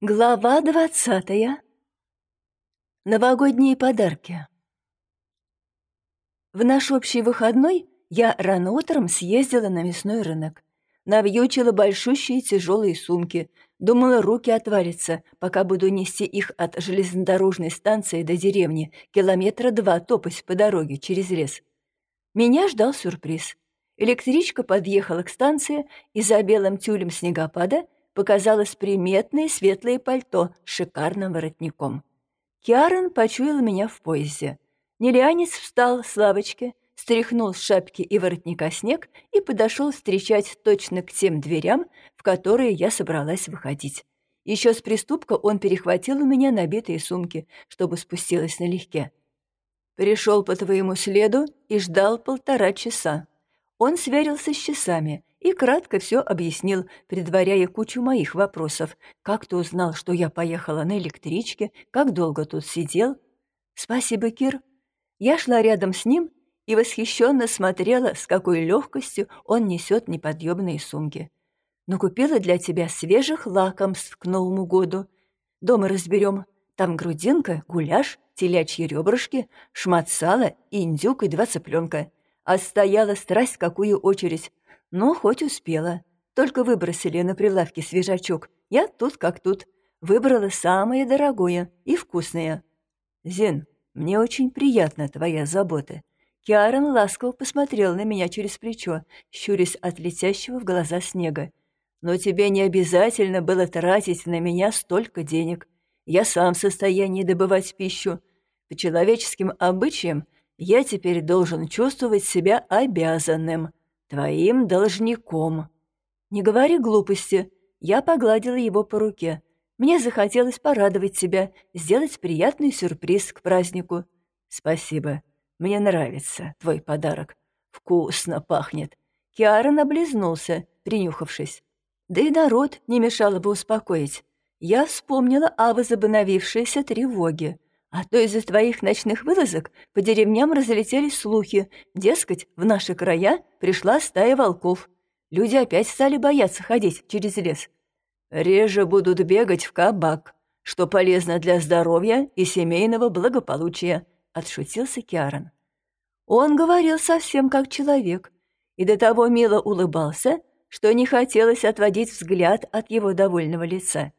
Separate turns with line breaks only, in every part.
Глава двадцатая. Новогодние подарки. В наш общий выходной я рано утром съездила на мясной рынок. Навьючила большущие тяжелые сумки. Думала, руки отвалятся, пока буду нести их от железнодорожной станции до деревни, километра два топать по дороге через лес. Меня ждал сюрприз. Электричка подъехала к станции, и за белым тюлем снегопада — показалось приметное светлое пальто с шикарным воротником. Киарон почуял меня в поезде. Нелианец встал с лавочки, стряхнул с шапки и воротника снег и подошел встречать точно к тем дверям, в которые я собралась выходить. Еще с приступка он перехватил у меня набитые сумки, чтобы спустилась налегке. Пришел по твоему следу и ждал полтора часа. Он сверился с часами и кратко все объяснил, предваряя кучу моих вопросов. Как ты узнал, что я поехала на электричке? Как долго тут сидел? Спасибо, Кир. Я шла рядом с ним и восхищенно смотрела, с какой легкостью он несет неподъемные сумки. Но купила для тебя свежих лакомств к Новому году. Дома разберем. Там грудинка, гуляш, телячьи ребрышки, шмат сала, индюк и два цыпленка. А стояла страсть какую очередь. Ну, хоть успела. Только выбросили на прилавке свежачок. Я тут как тут. Выбрала самое дорогое и вкусное. Зин, мне очень приятна твоя забота. Киарон ласково посмотрел на меня через плечо, щурясь от летящего в глаза снега. «Но тебе не обязательно было тратить на меня столько денег. Я сам в состоянии добывать пищу. По человеческим обычаям я теперь должен чувствовать себя обязанным твоим должником. Не говори глупости. Я погладила его по руке. Мне захотелось порадовать тебя, сделать приятный сюрприз к празднику. Спасибо. Мне нравится твой подарок. Вкусно пахнет. Киарон облизнулся, принюхавшись. Да и народ не мешало бы успокоить. Я вспомнила о возобновившейся тревоге. А то из-за твоих ночных вылазок по деревням разлетелись слухи. Дескать, в наши края пришла стая волков. Люди опять стали бояться ходить через лес. Реже будут бегать в кабак, что полезно для здоровья и семейного благополучия, отшутился Киарон. Он говорил совсем как человек и до того мило улыбался, что не хотелось отводить взгляд от его довольного лица.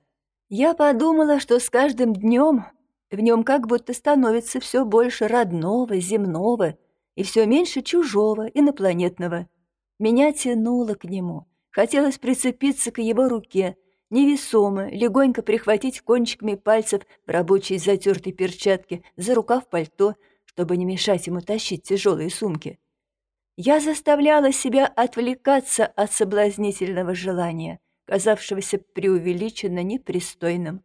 Я подумала, что с каждым днем в нем как будто становится все больше родного, земного, и все меньше чужого, инопланетного. Меня тянуло к нему. Хотелось прицепиться к его руке, невесомо, легонько прихватить кончиками пальцев в рабочей затертой перчатке за рукав пальто, чтобы не мешать ему тащить тяжелые сумки. Я заставляла себя отвлекаться от соблазнительного желания, казавшегося преувеличенно непристойным.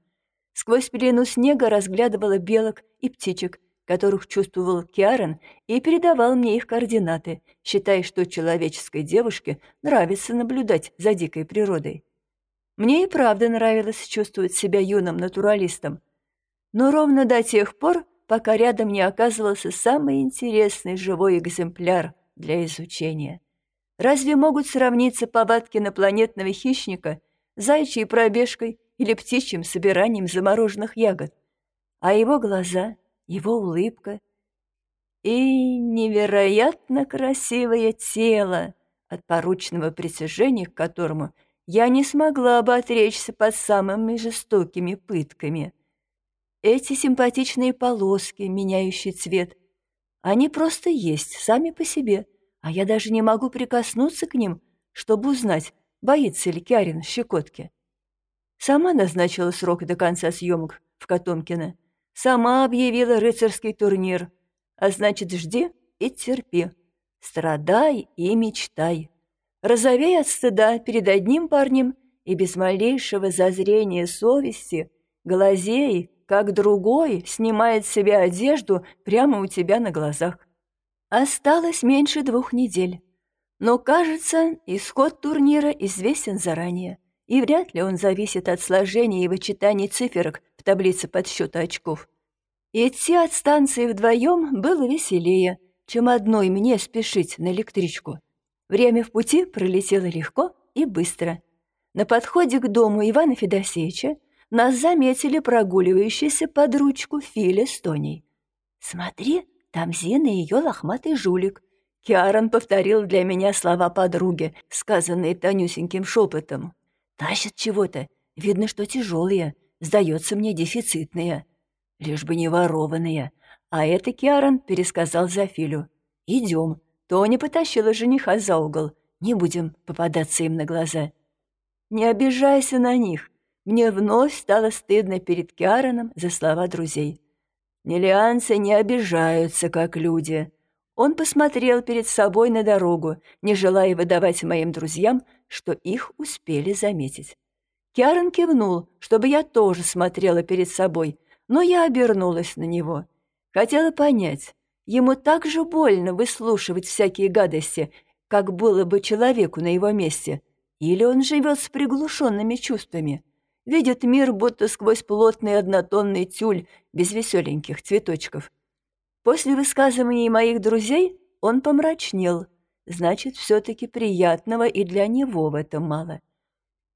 Сквозь пелену снега разглядывала белок и птичек, которых чувствовал Киарон и передавал мне их координаты, считая, что человеческой девушке нравится наблюдать за дикой природой. Мне и правда нравилось чувствовать себя юным натуралистом. Но ровно до тех пор, пока рядом не оказывался самый интересный живой экземпляр для изучения. Разве могут сравниться повадки инопланетного хищника зайчьей пробежкой или птичьим собиранием замороженных ягод, а его глаза, его улыбка и невероятно красивое тело, от порученного притяжения к которому я не смогла бы отречься под самыми жестокими пытками. Эти симпатичные полоски, меняющие цвет, они просто есть сами по себе, а я даже не могу прикоснуться к ним, чтобы узнать, боится ли Кярин щекотки. Сама назначила срок до конца съемок в Котомкино. Сама объявила рыцарский турнир. А значит, жди и терпи. Страдай и мечтай. Розовей от стыда перед одним парнем и без малейшего зазрения совести, глазей, как другой, снимает с себя одежду прямо у тебя на глазах. Осталось меньше двух недель. Но, кажется, исход турнира известен заранее и вряд ли он зависит от сложения и вычитания циферок в таблице подсчета очков. Идти от станции вдвоем было веселее, чем одной мне спешить на электричку. Время в пути пролетело легко и быстро. На подходе к дому Ивана Федосеевича нас заметили прогуливающийся под ручку Филя с Тоней. «Смотри, там Зина и ее лохматый жулик». Киарон повторил для меня слова подруги, сказанные тонюсеньким шепотом. «Тащат чего-то. Видно, что тяжелые. Сдается мне дефицитные. Лишь бы не ворованные. А это Киарон пересказал Зафилю. «Идем». Тоня потащила жениха за угол. Не будем попадаться им на глаза. Не обижайся на них. Мне вновь стало стыдно перед Киароном за слова друзей. Нелианцы не обижаются, как люди. Он посмотрел перед собой на дорогу, не желая выдавать моим друзьям, что их успели заметить. Киарон кивнул, чтобы я тоже смотрела перед собой, но я обернулась на него. Хотела понять, ему так же больно выслушивать всякие гадости, как было бы человеку на его месте, или он живет с приглушенными чувствами, видит мир будто сквозь плотный однотонный тюль без веселеньких цветочков. После высказываний моих друзей он помрачнел, значит, все-таки приятного и для него в этом мало.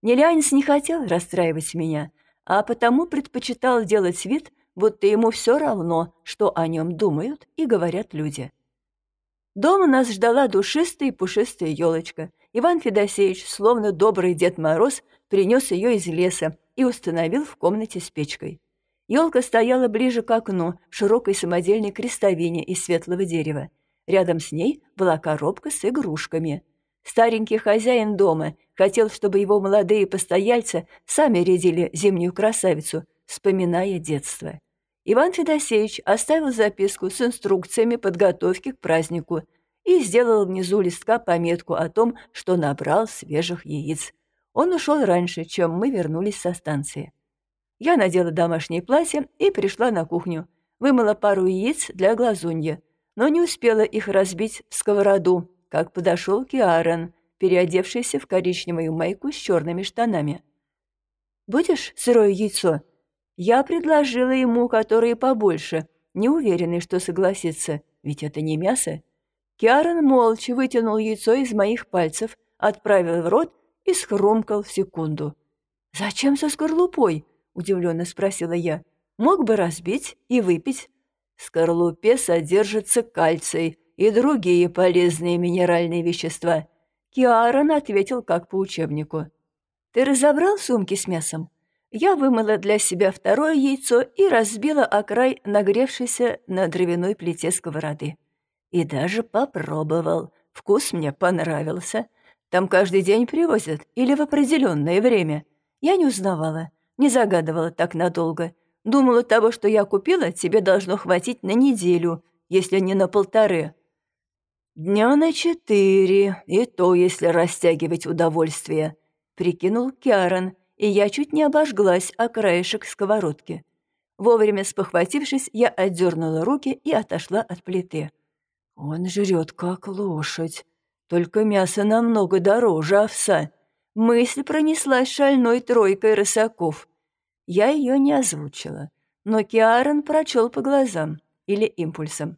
Нелянец не хотел расстраивать меня, а потому предпочитал делать вид, будто ему все равно, что о нем думают и говорят люди. Дома нас ждала душистая и пушистая елочка. Иван Федосеевич, словно добрый Дед Мороз, принес ее из леса и установил в комнате с печкой. Елка стояла ближе к окну, в широкой самодельной крестовине из светлого дерева. Рядом с ней была коробка с игрушками. Старенький хозяин дома хотел, чтобы его молодые постояльцы сами рядили зимнюю красавицу, вспоминая детство. Иван Федосеевич оставил записку с инструкциями подготовки к празднику и сделал внизу листка пометку о том, что набрал свежих яиц. Он ушел раньше, чем мы вернулись со станции. Я надела домашнее платье и пришла на кухню. Вымыла пару яиц для глазунья, но не успела их разбить в сковороду, как подошел Киарон, переодевшийся в коричневую майку с черными штанами. «Будешь сырое яйцо?» Я предложила ему, которые побольше, не уверенный, что согласится, ведь это не мясо. Киарон молча вытянул яйцо из моих пальцев, отправил в рот и схрумкал в секунду. «Зачем со скорлупой?» — удивленно спросила я. «Мог бы разбить и выпить». В скорлупе содержится кальций и другие полезные минеральные вещества. Киарон ответил как по учебнику. «Ты разобрал сумки с мясом?» Я вымыла для себя второе яйцо и разбила о край нагревшейся на дровяной плите сковороды. И даже попробовал. Вкус мне понравился. Там каждый день привозят или в определенное время. Я не узнавала, не загадывала так надолго. Думала, того, что я купила, тебе должно хватить на неделю, если не на полторы. Дня на четыре, и то, если растягивать удовольствие, прикинул Киарон, и я чуть не обожглась о краешек сковородки. Вовремя спохватившись, я отдернула руки и отошла от плиты. Он жрет, как лошадь. Только мясо намного дороже овса. Мысль пронеслась шальной тройкой рысаков. Я ее не озвучила, но Киарон прочел по глазам или импульсом.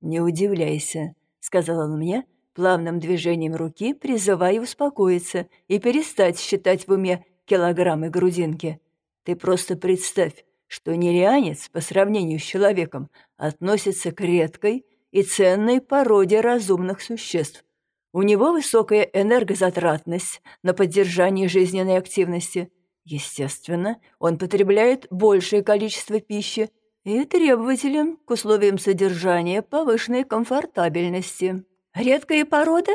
«Не удивляйся», — сказал он мне, плавным движением руки призывая успокоиться и перестать считать в уме килограммы грудинки. Ты просто представь, что нерианец по сравнению с человеком относится к редкой и ценной породе разумных существ. У него высокая энергозатратность на поддержание жизненной активности. Естественно, он потребляет большее количество пищи и требователен к условиям содержания повышенной комфортабельности. Редкая порода?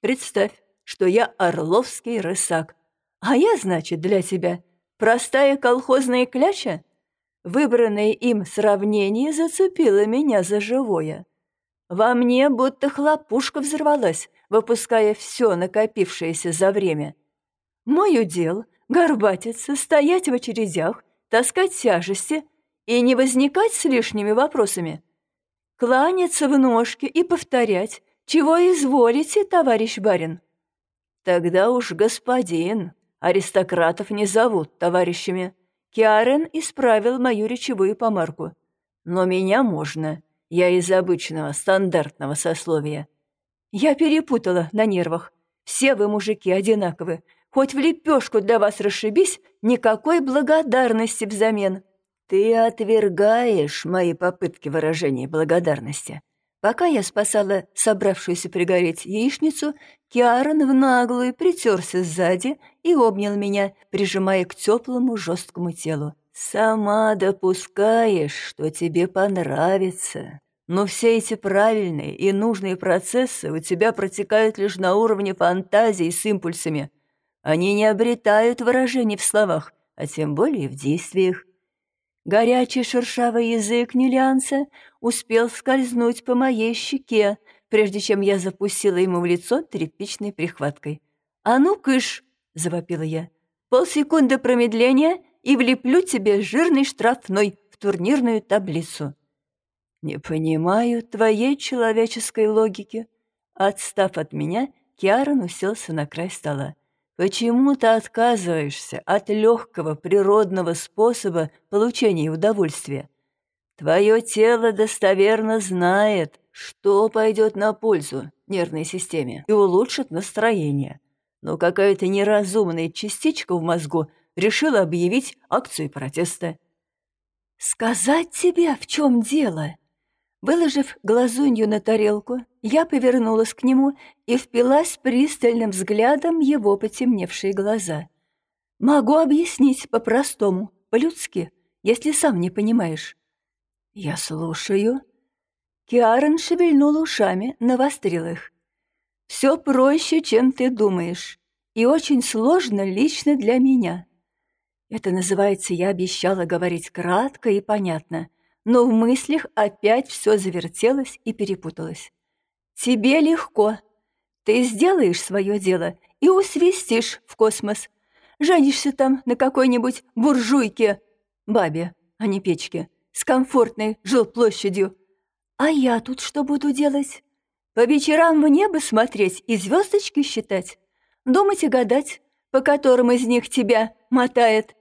Представь, что я орловский рысак, а я, значит, для тебя простая колхозная кляча? Выбранное им сравнение зацепило меня за живое. Во мне будто хлопушка взорвалась, выпуская все накопившееся за время. Мой удел — горбатиться, стоять в очередях, таскать тяжести и не возникать с лишними вопросами. Кланяться в ножки и повторять, чего изволите, товарищ барин. Тогда уж господин, Аристократов не зовут товарищами. Киарен исправил мою речевую помарку. Но меня можно. Я из обычного, стандартного сословия. Я перепутала на нервах. Все вы, мужики, одинаковы. Хоть в лепешку для вас расшибись, никакой благодарности взамен. Ты отвергаешь мои попытки выражения благодарности. Пока я спасала собравшуюся пригореть яичницу, Киарон в наглую притерся сзади и обнял меня, прижимая к теплому жесткому телу. «Сама допускаешь, что тебе понравится. Но все эти правильные и нужные процессы у тебя протекают лишь на уровне фантазии с импульсами. Они не обретают выражений в словах, а тем более в действиях. Горячий шершавый язык Нелианца успел скользнуть по моей щеке, прежде чем я запустила ему в лицо тряпичной прихваткой. «А ну, кыш!» — завопила я. «Полсекунды промедления, и влеплю тебе жирный штрафной в турнирную таблицу». «Не понимаю твоей человеческой логики». Отстав от меня, Киарон уселся на край стола. Почему ты отказываешься от легкого природного способа получения удовольствия? Твое тело достоверно знает, что пойдет на пользу нервной системе и улучшит настроение. Но какая-то неразумная частичка в мозгу решила объявить акцию протеста. «Сказать тебе, в чем дело?» Выложив глазунью на тарелку, я повернулась к нему и впилась пристальным взглядом его потемневшие глаза. «Могу объяснить по-простому, по-людски, если сам не понимаешь». «Я слушаю». Киарон шевельнул ушами, навострил их. «Все проще, чем ты думаешь, и очень сложно лично для меня. Это называется «я обещала говорить кратко и понятно», но в мыслях опять все завертелось и перепуталось. «Тебе легко. Ты сделаешь свое дело и усвистишь в космос. Женишься там на какой-нибудь буржуйке, бабе, а не печке, с комфортной жилплощадью. А я тут что буду делать? По вечерам в небо смотреть и звездочки считать? Думать и гадать, по которым из них тебя мотает?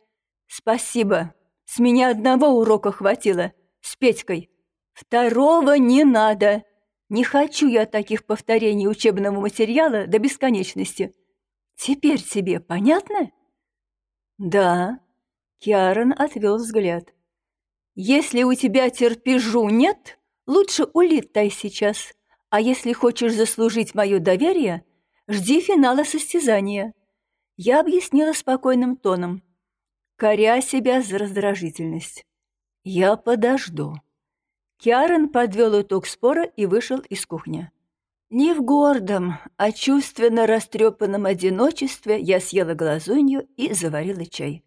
Спасибо, с меня одного урока хватило» с Петькой. Второго не надо. Не хочу я таких повторений учебного материала до бесконечности. Теперь тебе понятно? Да. Киарон отвел взгляд. Если у тебя терпежу нет, лучше улетай сейчас. А если хочешь заслужить мое доверие, жди финала состязания. Я объяснила спокойным тоном, коря себя за раздражительность. «Я подожду». Киарон подвел итог спора и вышел из кухни. Не в гордом, а чувственно растрепанном одиночестве я съела глазунью и заварила чай.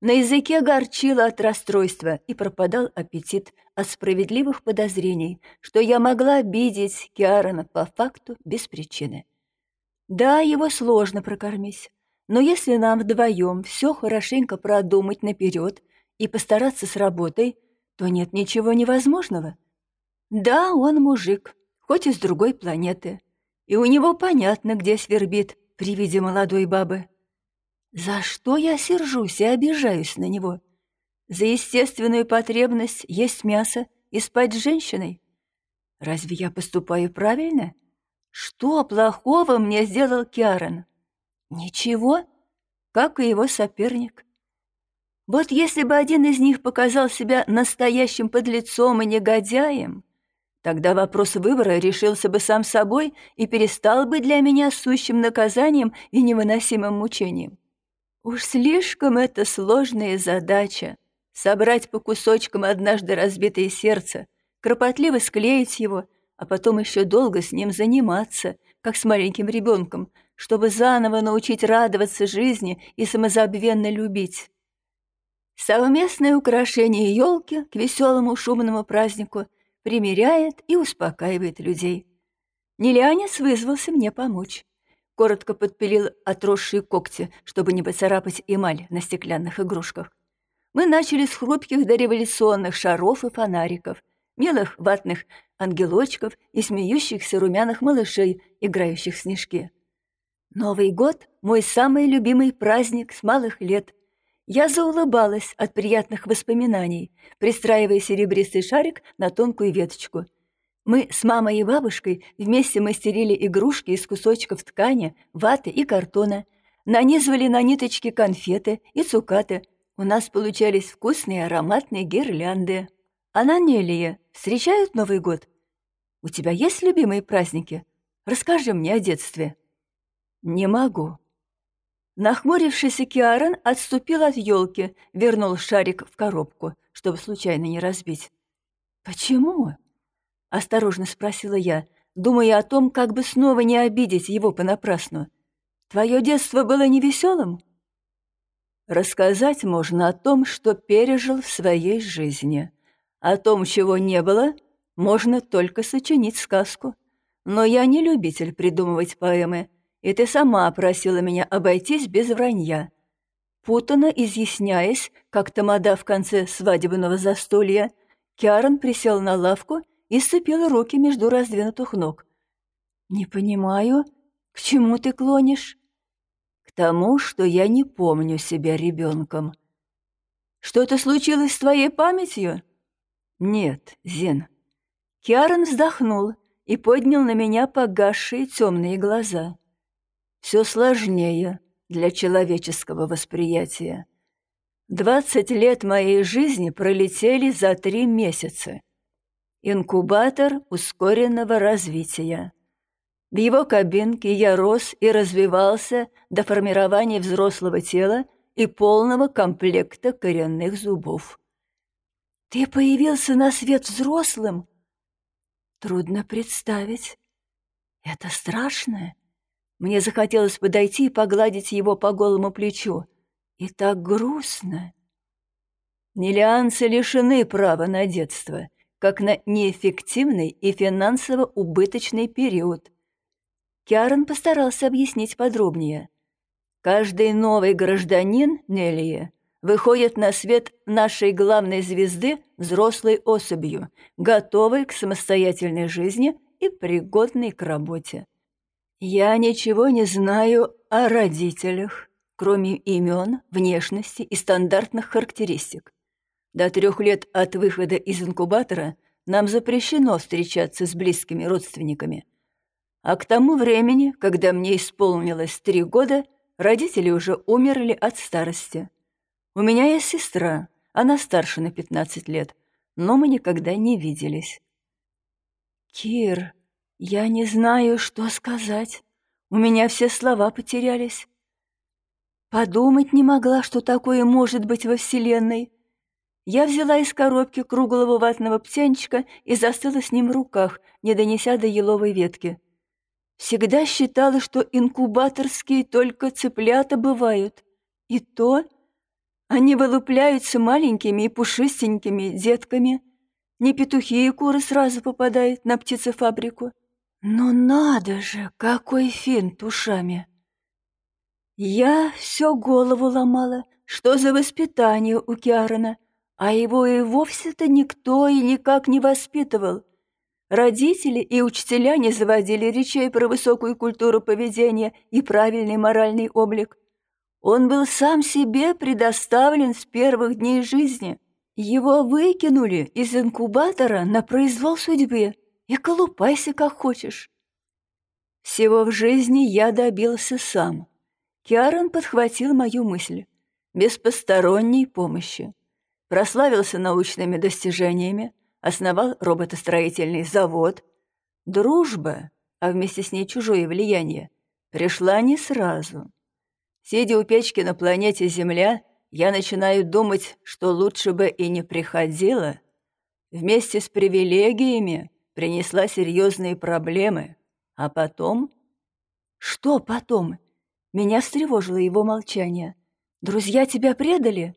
На языке горчило от расстройства и пропадал аппетит от справедливых подозрений, что я могла обидеть Киарона по факту без причины. Да, его сложно прокормить, но если нам вдвоем все хорошенько продумать наперед — и постараться с работой, то нет ничего невозможного. Да, он мужик, хоть из другой планеты, и у него понятно, где свербит при виде молодой бабы. За что я сержусь и обижаюсь на него? За естественную потребность есть мясо и спать с женщиной? Разве я поступаю правильно? Что плохого мне сделал Киарон? Ничего, как и его соперник. Вот если бы один из них показал себя настоящим подлецом и негодяем, тогда вопрос выбора решился бы сам собой и перестал бы для меня сущим наказанием и невыносимым мучением. Уж слишком это сложная задача — собрать по кусочкам однажды разбитое сердце, кропотливо склеить его, а потом еще долго с ним заниматься, как с маленьким ребенком, чтобы заново научить радоваться жизни и самозабвенно любить. Совместное украшение елки к веселому шумному празднику примиряет и успокаивает людей. Нелянец вызвался мне помочь. Коротко подпилил отросшие когти, чтобы не поцарапать эмаль на стеклянных игрушках. Мы начали с хрупких дореволюционных шаров и фонариков, милых ватных ангелочков и смеющихся румяных малышей, играющих в снежки. Новый год — мой самый любимый праздник с малых лет — я заулыбалась от приятных воспоминаний, пристраивая серебристый шарик на тонкую веточку. Мы с мамой и бабушкой вместе мастерили игрушки из кусочков ткани, ваты и картона, нанизывали на ниточки конфеты и цукаты. У нас получались вкусные ароматные гирлянды. А на Нелие встречают Новый год? У тебя есть любимые праздники? Расскажи мне о детстве». «Не могу». Нахмурившийся Киарон отступил от елки, вернул шарик в коробку, чтобы случайно не разбить. «Почему?» — осторожно спросила я, думая о том, как бы снова не обидеть его понапрасну. «Твое детство было невеселым?» Рассказать можно о том, что пережил в своей жизни. О том, чего не было, можно только сочинить сказку. Но я не любитель придумывать поэмы, и ты сама просила меня обойтись без вранья. Путано изъясняясь, как тамада в конце свадебного застолья, Киарон присел на лавку и сцепил руки между раздвинутых ног. «Не понимаю, к чему ты клонишь?» «К тому, что я не помню себя ребенком». «Что-то случилось с твоей памятью?» «Нет, Зин». Киарон вздохнул и поднял на меня погасшие темные глаза. «Все сложнее для человеческого восприятия. Двадцать лет моей жизни пролетели за три месяца. Инкубатор ускоренного развития. В его кабинке я рос и развивался до формирования взрослого тела и полного комплекта коренных зубов. Ты появился на свет взрослым? Трудно представить. Это страшно. Мне захотелось подойти и погладить его по голому плечу. И так грустно. Нелианцы лишены права на детство, как на неэффективный и финансово убыточный период. Киарон постарался объяснить подробнее. Каждый новый гражданин Нелия выходит на свет нашей главной звезды взрослой особью, готовой к самостоятельной жизни и пригодной к работе. Я ничего не знаю о родителях, кроме имен, внешности и стандартных характеристик. До трех лет от выхода из инкубатора нам запрещено встречаться с близкими родственниками. А к тому времени, когда мне исполнилось три года, родители уже умерли от старости. У меня есть сестра, она старше на 15 лет, но мы никогда не виделись. Кир, я не знаю, что сказать. У меня все слова потерялись. Подумать не могла, что такое может быть во Вселенной. Я взяла из коробки круглого ватного птенчика и застыла с ним в руках, не донеся до еловой ветки. Всегда считала, что инкубаторские только цыплята бывают. И то они вылупляются маленькими и пушистенькими детками. Не петухи и куры сразу попадают на птицефабрику. Но надо же, какой финт ушами! Я все голову ломала, что за воспитание у Киарона, а его и вовсе-то никто и никак не воспитывал. Родители и учителя не заводили речей про высокую культуру поведения и правильный моральный облик. Он был сам себе предоставлен с первых дней жизни. Его выкинули из инкубатора на произвол судьбы, и колупайся как хочешь. Всего в жизни я добился сам. Киарон подхватил мою мысль. Без посторонней помощи. Прославился научными достижениями, основал роботостроительный завод. Дружба, а вместе с ней чужое влияние, пришла не сразу. Сидя у печки на планете Земля, я начинаю думать, что лучше бы и не приходила. Вместе с привилегиями принесла серьезные проблемы. А потом... Что потом? Меня встревожило его молчание. «Друзья тебя предали?»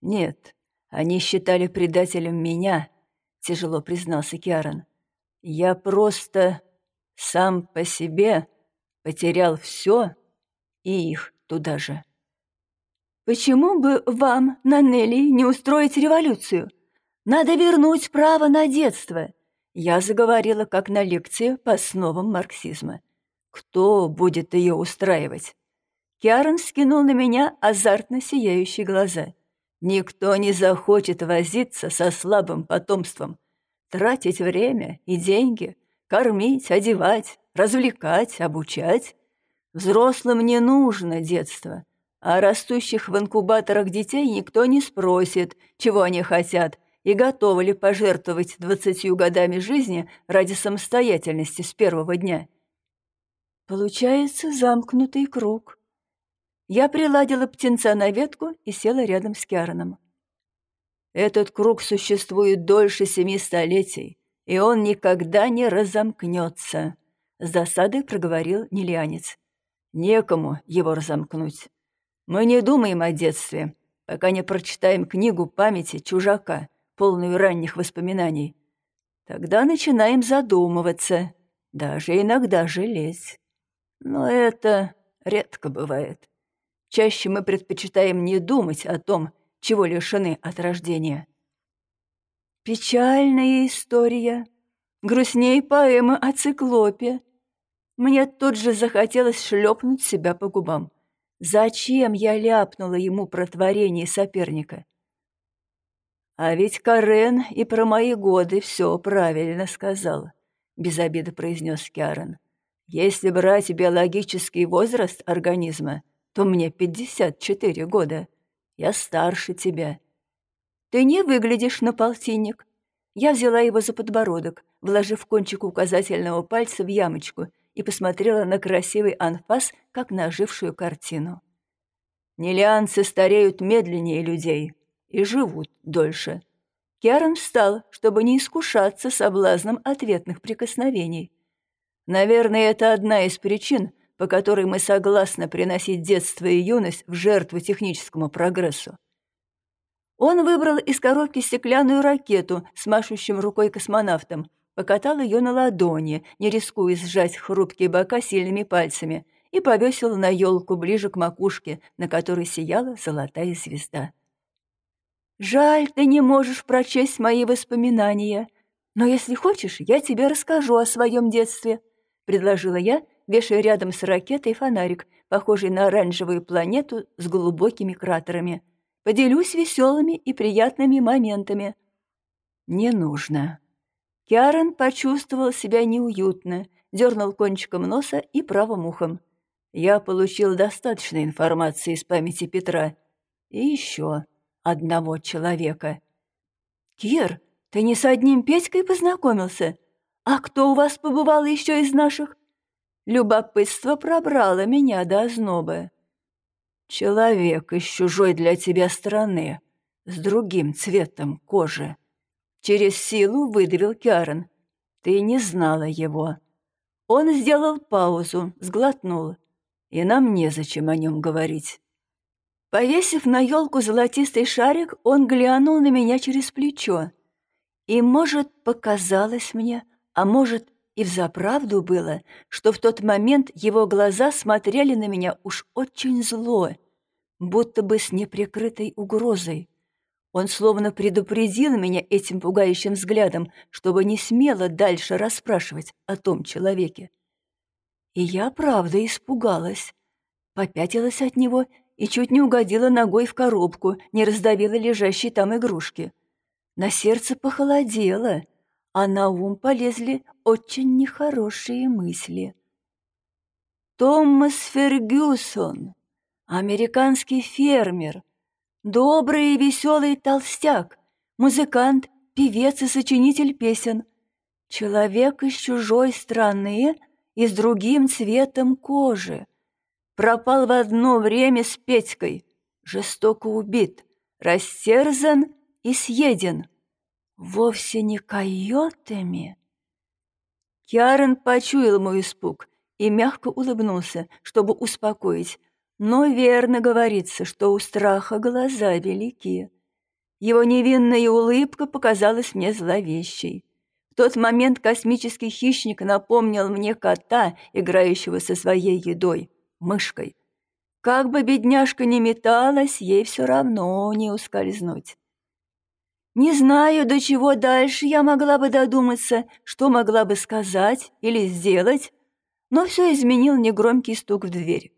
«Нет, они считали предателем меня», — тяжело признался Киарон. «Я просто сам по себе потерял все и их туда же». «Почему бы вам, Нанелли, не устроить революцию? Надо вернуть право на детство!» Я заговорила как на лекции по основам марксизма. Кто будет ее устраивать? Киарон скинул на меня азартно сияющие глаза. Никто не захочет возиться со слабым потомством, тратить время и деньги, кормить, одевать, развлекать, обучать. Взрослым не нужно детство, а растущих в инкубаторах детей никто не спросит, чего они хотят, и готовы ли пожертвовать двадцатью годами жизни ради самостоятельности с первого дня. Получается замкнутый круг. Я приладила птенца на ветку и села рядом с Киараном. Этот круг существует дольше семи столетий, и он никогда не разомкнется, — с досадой проговорил Нелианец. Некому его разомкнуть. Мы не думаем о детстве, пока не прочитаем книгу памяти чужака, полную ранних воспоминаний. Тогда начинаем задумываться, даже иногда жалеть. Но это редко бывает. Чаще мы предпочитаем не думать о том, чего лишены от рождения. Печальная история. Грустней поэмы о циклопе. Мне тут же захотелось шлепнуть себя по губам. Зачем я ляпнула ему про творение соперника? А ведь Карен и про мои годы все правильно сказал, без обиды произнес Киарон. Если брать биологический возраст организма, то мне 54 года. Я старше тебя. Ты не выглядишь на полтинник. Я взяла его за подбородок, вложив кончик указательного пальца в ямочку и посмотрела на красивый анфас, как на ожившую картину. Нелианцы стареют медленнее людей и живут дольше. Керн встал, чтобы не искушаться соблазном ответных прикосновений. Наверное, это одна из причин, по которой мы согласны приносить детство и юность в жертву техническому прогрессу. Он выбрал из коробки стеклянную ракету с машущим рукой космонавтом, покатал ее на ладони, не рискуя сжать хрупкие бока сильными пальцами, и повесил на елку ближе к макушке, на которой сияла золотая звезда. «Жаль, ты не можешь прочесть мои воспоминания, но если хочешь, я тебе расскажу о своем детстве», — предложила я, вешая рядом с ракетой фонарик, похожий на оранжевую планету с глубокими кратерами. Поделюсь веселыми и приятными моментами. Не нужно. Киарон почувствовал себя неуютно, дернул кончиком носа и правым ухом. Я получил достаточно информации из памяти Петра. И еще одного человека. «Кир, ты не с одним Петькой познакомился? А кто у вас побывал еще из наших?» Любопытство пробрало меня до озноба. Человек из чужой для тебя страны, с другим цветом кожи. Через силу выдавил Киарон. Ты не знала его. Он сделал паузу, сглотнул. И нам незачем о нем говорить. Повесив на елку золотистый шарик, он глянул на меня через плечо. И, может, показалось мне, а может, и взаправду было, что в тот момент его глаза смотрели на меня уж очень зло, будто бы с неприкрытой угрозой. Он словно предупредил меня этим пугающим взглядом, чтобы не смело дальше расспрашивать о том человеке. И я, правда, испугалась. Попятилась от него и чуть не угодила ногой в коробку, не раздавила лежащие там игрушки. На сердце похолодело — а на ум полезли очень нехорошие мысли. Томас Фергюсон, американский фермер, добрый и веселый толстяк, музыкант, певец и сочинитель песен, человек из чужой страны и с другим цветом кожи, пропал в одно время с Петькой, жестоко убит, растерзан и съеден — Вовсе не койотами. Киарон почуял мой испуг и мягко улыбнулся, чтобы успокоить, но верно говорится, что у страха глаза велики. Его невинная улыбка показалась мне зловещей. В тот момент космический хищник напомнил мне кота, играющего со своей едой, мышкой. Как бы бедняжка ни металась, ей все равно не ускользнуть. Не знаю, до чего дальше я могла бы додуматься, что могла бы сказать или сделать, но все изменил негромкий стук в дверь.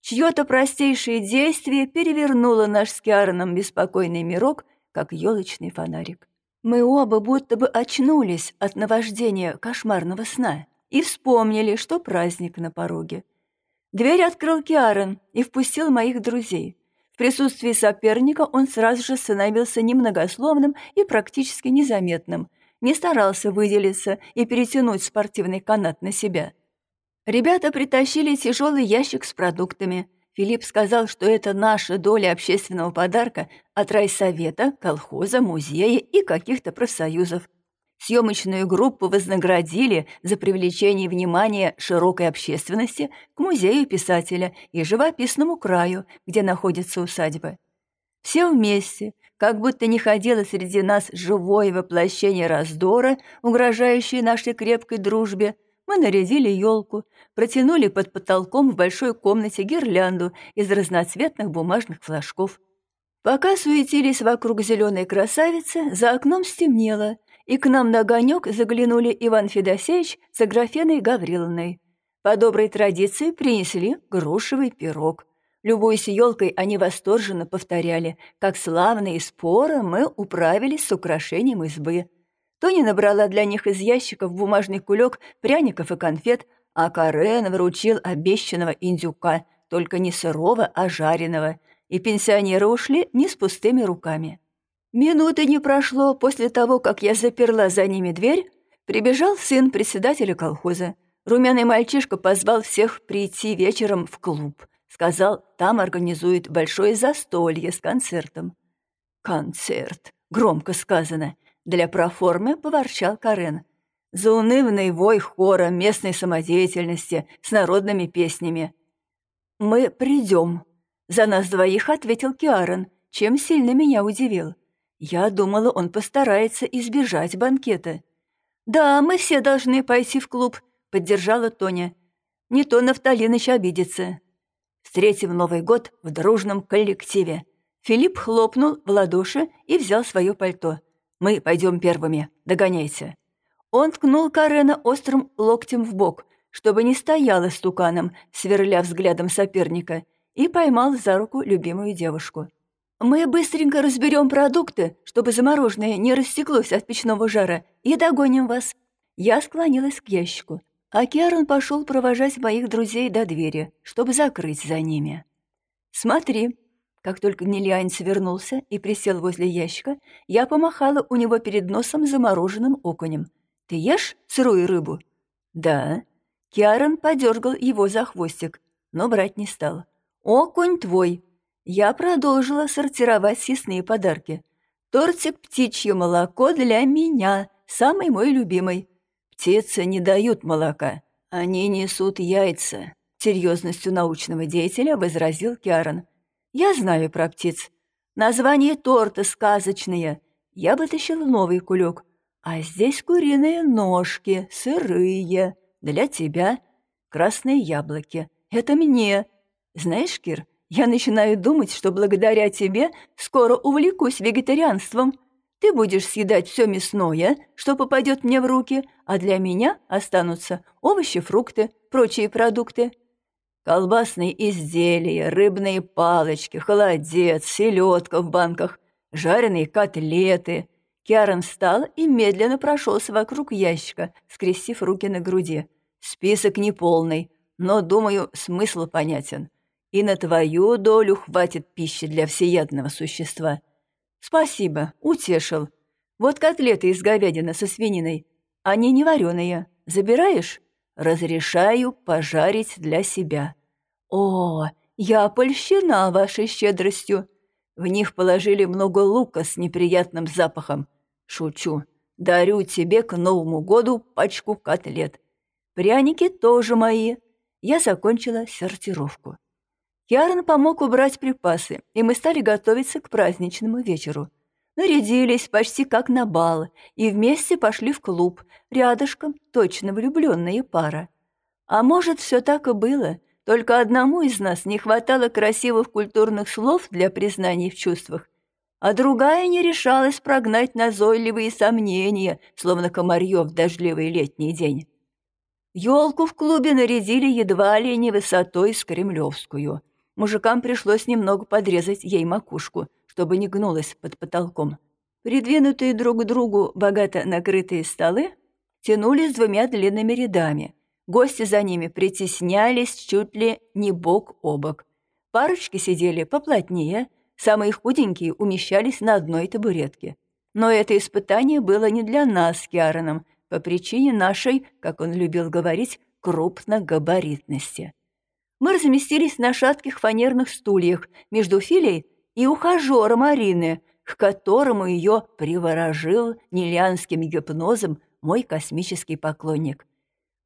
Чье-то простейшее действие перевернуло наш с Киароном беспокойный мирок, как елочный фонарик. Мы оба будто бы очнулись от наваждения кошмарного сна и вспомнили, что праздник на пороге. Дверь открыл Киарон и впустил моих друзей. В присутствии соперника он сразу же становился немногословным и практически незаметным, не старался выделиться и перетянуть спортивный канат на себя. Ребята притащили тяжелый ящик с продуктами. Филипп сказал, что это наша доля общественного подарка от райсовета, колхоза, музея и каких-то профсоюзов. Съемочную группу вознаградили за привлечение внимания широкой общественности к музею писателя и живописному краю, где находится усадьба. Все вместе, как будто не ходило среди нас живое воплощение раздора, угрожающее нашей крепкой дружбе, мы нарядили елку, протянули под потолком в большой комнате гирлянду из разноцветных бумажных флажков. Пока суетились вокруг зеленой красавицы, за окном стемнело, и к нам на огонек заглянули Иван Федосеевич с Аграфеной Гавриловной. По доброй традиции принесли грушевый пирог. Любуясь елкой, они восторженно повторяли, как славно и споро мы управились с украшением избы. Тони набрала для них из ящиков бумажный кулек пряников и конфет, а Карен вручил обещанного индюка, только не сырого, а жареного, и пенсионеры ушли не с пустыми руками. Минуты не прошло после того, как я заперла за ними дверь, прибежал сын председателя колхоза. Румяный мальчишка позвал всех прийти вечером в клуб. Сказал, там организуют большое застолье с концертом. «Концерт», — громко сказано. Для проформы поворчал Карен. Заунывный вой хора местной самодеятельности с народными песнями. «Мы придем», — за нас двоих ответил Киарон, чем сильно меня удивил. Я думала, он постарается избежать банкета. «Да, мы все должны пойти в клуб», — поддержала Тоня. «Не то Нафталиныч обидится». Встретим Новый год в дружном коллективе. Филипп хлопнул в ладоши и взял свое пальто. «Мы пойдем первыми. Догоняйте». Он ткнул Карена острым локтем в бок, чтобы не стояла стуканом, сверля взглядом соперника, и поймал за руку любимую девушку. «Мы быстренько разберем продукты, чтобы замороженное не растеклось от печного жара, и догоним вас». Я склонилась к ящику, а Киарон пошел провожать моих друзей до двери, чтобы закрыть за ними. «Смотри». Как только Нильянец вернулся и присел возле ящика, я помахала у него перед носом замороженным окунем. «Ты ешь сырую рыбу?» «Да». Киарон подергал его за хвостик, но брать не стал. «Окунь твой», я продолжила сортировать съестные подарки. Тортик «Птичье молоко» для меня, самый мой любимый. Птицы не дают молока, они несут яйца. Серьезностью научного деятеля возразил Киарон. Я знаю про птиц. Название торта сказочное. Я вытащил новый кулек. А здесь куриные ножки, сырые. Для тебя. Красные яблоки. Это мне. Знаешь, Кир, я начинаю думать, что благодаря тебе скоро увлекусь вегетарианством. Ты будешь съедать все мясное, что попадет мне в руки, а для меня останутся овощи, фрукты, прочие продукты. Колбасные изделия, рыбные палочки, холодец, селедка в банках, жареные котлеты. Киарон встал и медленно прошелся вокруг ящика, скрестив руки на груди. Список неполный, но, думаю, смысл понятен и на твою долю хватит пищи для всеядного существа. Спасибо, утешил. Вот котлеты из говядины со свининой. Они не вареные. Забираешь? Разрешаю пожарить для себя. О, я польщена вашей щедростью. В них положили много лука с неприятным запахом. Шучу. Дарю тебе к Новому году пачку котлет. Пряники тоже мои. Я закончила сортировку. Киарон помог убрать припасы, и мы стали готовиться к праздничному вечеру. Нарядились почти как на бал и вместе пошли в клуб, рядышком точно влюбленная пара. А может, все так и было, только одному из нас не хватало красивых культурных слов для признаний в чувствах, а другая не решалась прогнать назойливые сомнения, словно комарье в дождливый летний день. Елку в клубе нарядили едва ли не высотой с кремлевскую — Мужикам пришлось немного подрезать ей макушку, чтобы не гнулась под потолком. Придвинутые друг к другу богато накрытые столы тянулись двумя длинными рядами. Гости за ними притеснялись чуть ли не бок о бок. Парочки сидели поплотнее, самые худенькие умещались на одной табуретке. Но это испытание было не для нас с Киараном, по причине нашей, как он любил говорить, крупногабаритности. Мы разместились на шатких фанерных стульях между Филей и ухажером Арины, к которому ее приворожил нелянским гипнозом мой космический поклонник.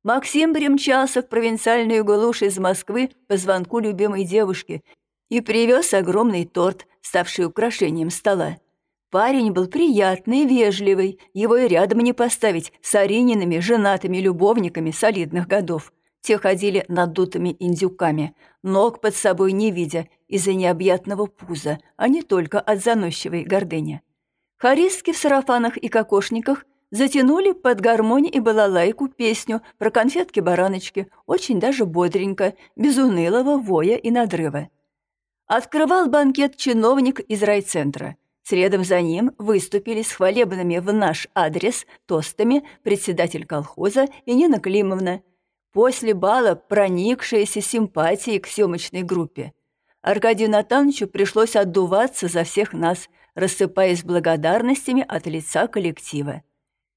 Максим примчался в провинциальную глушь из Москвы по звонку любимой девушки и привез огромный торт, ставший украшением стола. Парень был приятный, вежливый, его и рядом не поставить с Ариниными женатыми любовниками солидных годов. Те ходили надутыми индюками, ног под собой не видя из-за необъятного пуза, а не только от заносчивой гордыни. Харистки в сарафанах и кокошниках затянули под гармонь и балалайку песню про конфетки-бараночки, очень даже бодренько, без унылого воя и надрыва. Открывал банкет чиновник из райцентра. Следом за ним выступили с хвалебными в наш адрес тостами председатель колхоза и Нина Климовна. После бала проникшаяся симпатией к съемочной группе. Аркадию Натановичу пришлось отдуваться за всех нас, рассыпаясь благодарностями от лица коллектива.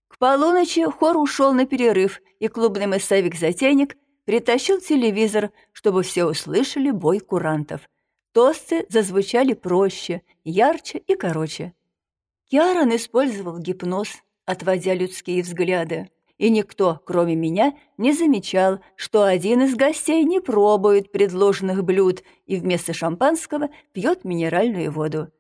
К полуночи хор ушел на перерыв, и клубный массовик-затейник притащил телевизор, чтобы все услышали бой курантов. Тосты зазвучали проще, ярче и короче. Киарон использовал гипноз, отводя людские взгляды, и никто, кроме меня, не замечал, что один из гостей не пробует предложенных блюд и вместо шампанского пьет минеральную воду.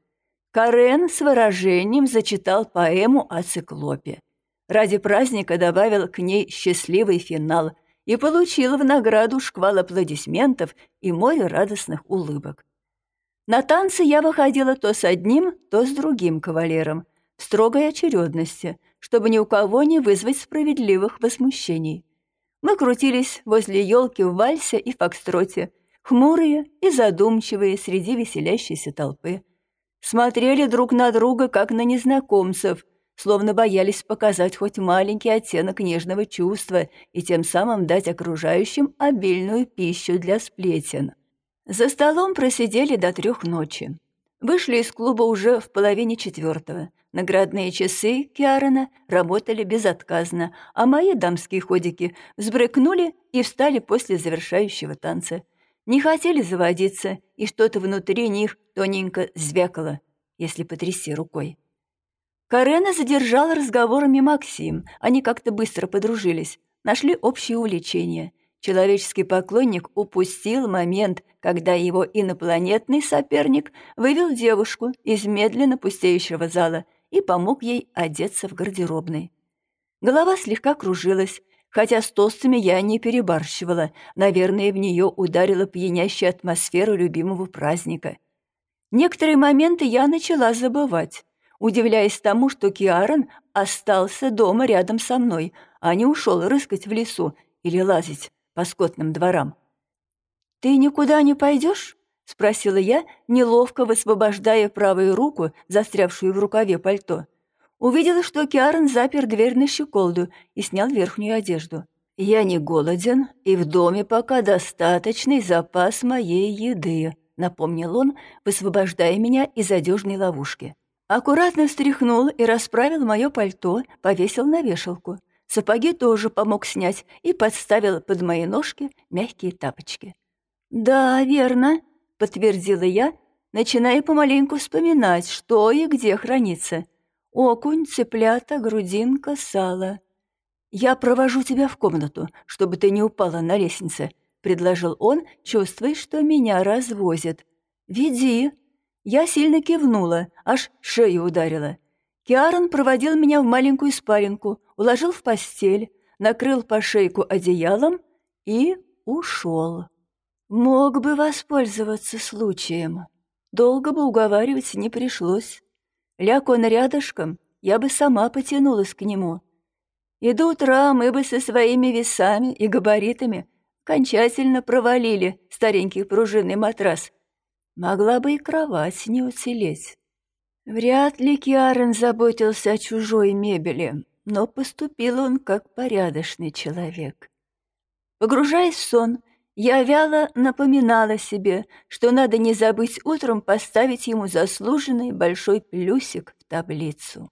Карен с выражением зачитал поэму о циклопе. Ради праздника добавил к ней счастливый финал и получил в награду шквал аплодисментов и море радостных улыбок. На танцы я выходила то с одним, то с другим кавалером, в строгой очередности, чтобы ни у кого не вызвать справедливых возмущений. Мы крутились возле елки в вальсе и фокстроте, хмурые и задумчивые среди веселящейся толпы. Смотрели друг на друга, как на незнакомцев — словно боялись показать хоть маленький оттенок нежного чувства и тем самым дать окружающим обильную пищу для сплетен. За столом просидели до трех ночи. Вышли из клуба уже в половине четвертого. Наградные часы Киарона работали безотказно, а мои дамские ходики взбрыкнули и встали после завершающего танца. Не хотели заводиться, и что-то внутри них тоненько звякало, если потрясти рукой. Карена задержал разговорами Максим. Они как-то быстро подружились, нашли общее увлечение. Человеческий поклонник упустил момент, когда его инопланетный соперник вывел девушку из медленно пустеющего зала и помог ей одеться в гардеробной. Голова слегка кружилась, хотя с тостами я не перебарщивала. Наверное, в нее ударила пьянящая атмосфера любимого праздника. Некоторые моменты я начала забывать удивляясь тому, что Киарон остался дома рядом со мной, а не ушел рыскать в лесу или лазить по скотным дворам. «Ты никуда не пойдешь? Спросила я, неловко высвобождая правую руку, застрявшую в рукаве пальто. Увидела, что Киарон запер дверь на щеколду и снял верхнюю одежду. «Я не голоден, и в доме пока достаточный запас моей еды», — напомнил он, высвобождая меня из одежной ловушки. Аккуратно встряхнул и расправил мое пальто, повесил на вешалку. Сапоги тоже помог снять и подставил под мои ножки мягкие тапочки. «Да, верно», — подтвердила я, начиная помаленьку вспоминать, что и где хранится. Окунь, цыплята, грудинка, сало. «Я провожу тебя в комнату, чтобы ты не упала на лестнице», — предложил он, чувствуя, что меня развозят. «Веди», я сильно кивнула, аж шею ударила. Киарон проводил меня в маленькую спаленку, уложил в постель, накрыл по шейку одеялом и ушел. Мог бы воспользоваться случаем. Долго бы уговаривать не пришлось. Ляг он рядышком, я бы сама потянулась к нему. И до утра мы бы со своими весами и габаритами окончательно провалили старенький пружинный матрас Могла бы и кровать не уцелеть. Вряд ли Киарен заботился о чужой мебели, но поступил он как порядочный человек. Погружаясь в сон, я вяло напоминала себе, что надо не забыть утром поставить ему заслуженный большой плюсик в таблицу.